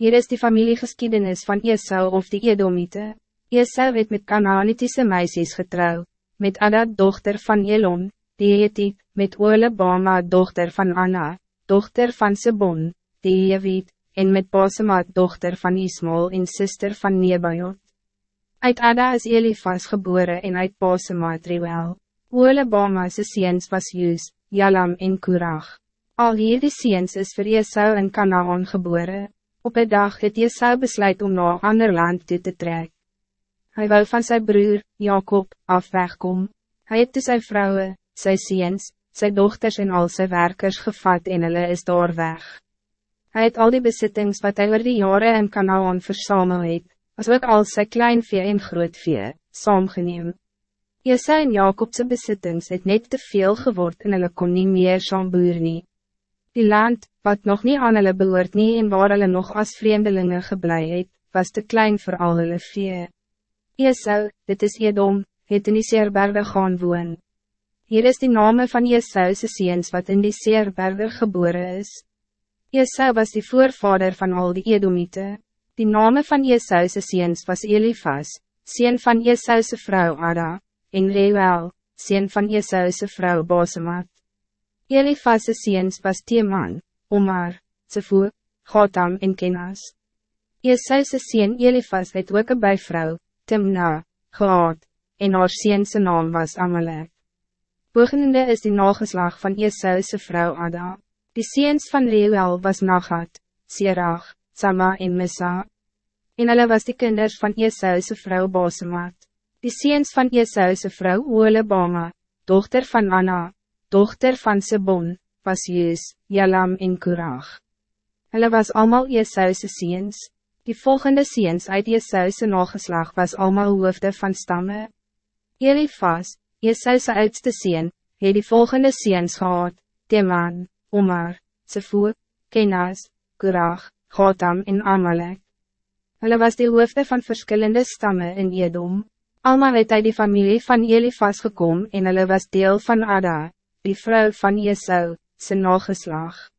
Hier is die familiegeschiedenis van Esau of die Edomite. Esau het met Canaanitische meisjes getrouw, met Ada dochter van Elon, die Hetit, met Olebama dochter van Anna, dochter van Sebon, die Jewit, en met Basema dochter van Ismael en sister van Nebajot. Uit Ada is Elifas geboren en uit Basema Reuel. Olebama se seens was Jus, Jalam en Kurach. Al hierdie seens is vir Esau in Kanaan geboren. Op een dag het Jesaja besluit om naar ander land toe te trek. Hij wou van zijn broer, Jacob, af wegkom. Hy het toe sy vrouwe, sy seens, sy dochters en al sy werkers gevat en hulle is daar weg. Hy het al die besittings wat hy oor die jare in Kanaan versamel het, as ook al sy klein vee en groot vee, saamgeneem. Jesaja en Jacobse besittings het net te veel geword en hulle kon nie meer saam boer nie. Die land, wat nog niet aan hulle behoort nie en waar hulle nog als vreemdelingen geblei het, was te klein voor al hulle vee. Esau, dit is Edom, het in die Seerberge gaan woon. Hier is die name van Esau's seens wat in die Seerberge geboren is. Esau was die voorvader van al die Edomite. Die name van Esau's seens was Elifas, seen van Esau's vrouw Ada, en Reuel, seen van Esau's vrouw Basemat. Elifas' seens was Teeman, Omar, Sefoe, Gotham en Kenas. Esau's seen Elifas het ook een bijvrouw, Timna, gehad, en haar seense naam was Amalek. Bogenende is die nageslag van Esau's vrouw Ada. Die seens van Reuel was Nagat, Serach, Sama en Misa. En hulle was die kinders van Esau's vrouw Basemat. Die seens van Esau's vrouw Olebama, dochter van Anna, dochter van Sebon, was Jeus, Jalam en Kurag. Hulle was allemaal Jesuisse seens. Die volgende seens uit Jesuisse nageslag was allemaal hoofde van stammen. Elifas, Jesuisse oudste seen, het die volgende seens gehad, Teman, Omar, Sefoe, Kenas, Kurag, Gotham en Amalek. Hulle was die hoofde van verschillende stammen in Edom. Alma het uit die familie van Elifas gekomen en hulle was deel van Ada, die vrouw van Jesau, zijn nageslag.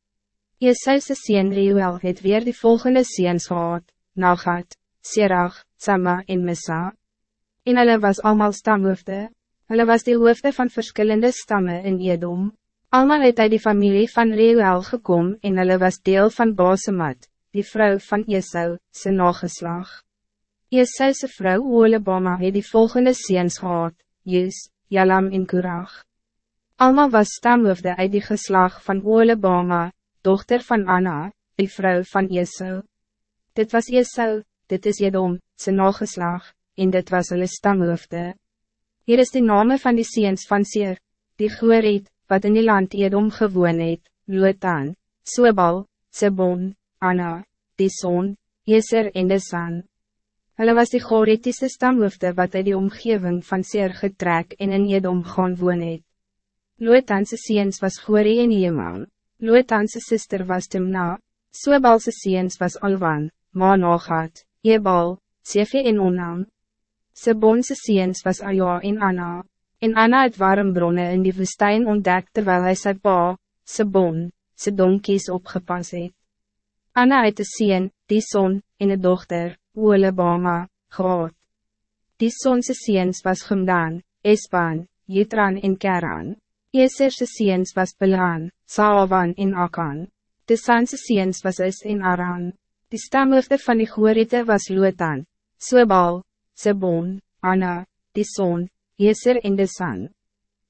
Jesuisse sien Reuel het weer die volgende seens gehad, Nagat, Serach, Sama en Mesa. En hulle was allemaal stamhoofde, hulle was die hoofde van verschillende stammen in Edom. Almal het uit die familie van Reuel gekom en hulle was deel van Basemat, die vrouw van Jesau, zijn nageslag. Jesuisse vrouw Olebama het die volgende seens gehad, Jus, Jalam en Kurach. Alma was stamhoofde uit die geslag van Olebama, dochter van Anna, die vrouw van Esau. Dit was Esau, dit is Edom, zijn nageslag, en dit was hulle stamhoofde. Hier is de name van die seens van Seer, die Goerit, wat in die land Edom gewoon het, Lotan, Sobal, Sebon, Anna, die Son, Jeser en de San. Hulle was die Goretiese stamhoofde wat uit die omgeving van Seer getrek en in Edom gaan woon het. Loetanse seens was Gori en Jeman. Loetanse sister was Timna. Sobalse seens was Alwan, Manogat, Jebal, Sefe en Onam. Sebonse seens was Aja en Anna. En Anna het warm bronnen in die woestijn ontdekt terwijl hij sy pa, Sebon, sy donkies opgepas het. Anna het een seen, die son, en een dochter, Oelebama, gehad. Die sonse seens was Gumdan, Espan, Jitran en Keran. Jeserse seens was Belaan, Saawan en Akan. De Sanse seens was Is en Aran. Die stamhoofde van die Goorite was Lotan, Sobal, Sebon, Anna, die Son, Jeser en de San.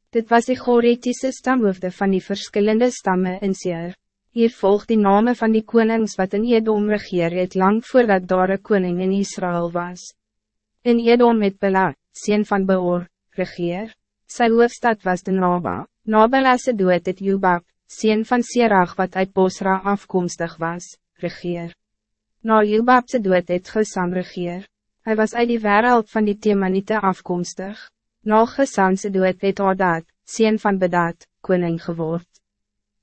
Dit was die Gooritiese stamhoofde van die verschillende stammen in Seer. Hier volgt die name van die konings wat in Edom regeer het lang voordat daar een koning in Israël was. In Edom met Bela, sien van Beor, regeer. Sy hoofstad was de Naba. Nabelase dood het Jubab, sien van Sirach wat uit Bosra afkomstig was, regeer. Na Jubabse dood het Gesam regeer. Hij was uit die wereld van die Temanite afkomstig. Na Gesamse dood het Hadad, sien van Bedad, koning geword.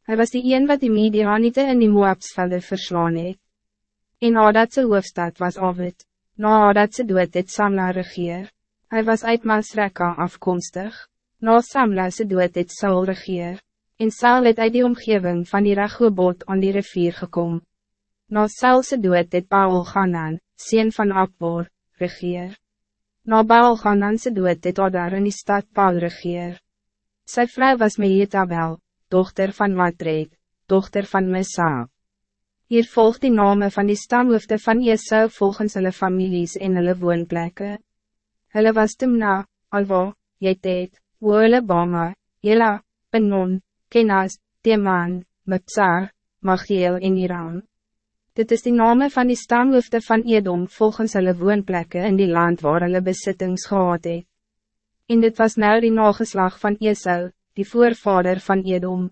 Hij was die een wat die Medianite in die Moabsvelde verslaan het. En Hadadse hoofstad was Ovid. Na Hadadse dood het Samla regeer. Hij was uit Masreka afkomstig. Na Samlase dood het Saul regeer, en Saul het uit die omgeving van die Rechobot aan die rivier gekom. Na Saulse dood het Baal Ganan, sien van Akbor, regeer. Na Baal Gananse dood het Adar in die stad Baal regeer. Sy vrou was Mehetabel, dochter van Matreed, dochter van Mesa. Hier volgt die name van die stamhoofde van Esau volgens hulle families en hulle woonplekke. Hulle was Timna, Alwa, Jetet, Woele Bama, Jela, Penon, Kenas, Teman, Mepsar, Magiel en Iran. Dit is die name van die stamhoofde van Edom volgens hulle woonplekke in die land waar hulle besittings gehad het. En dit was nou die nageslag van Esau, die voorvader van Edom.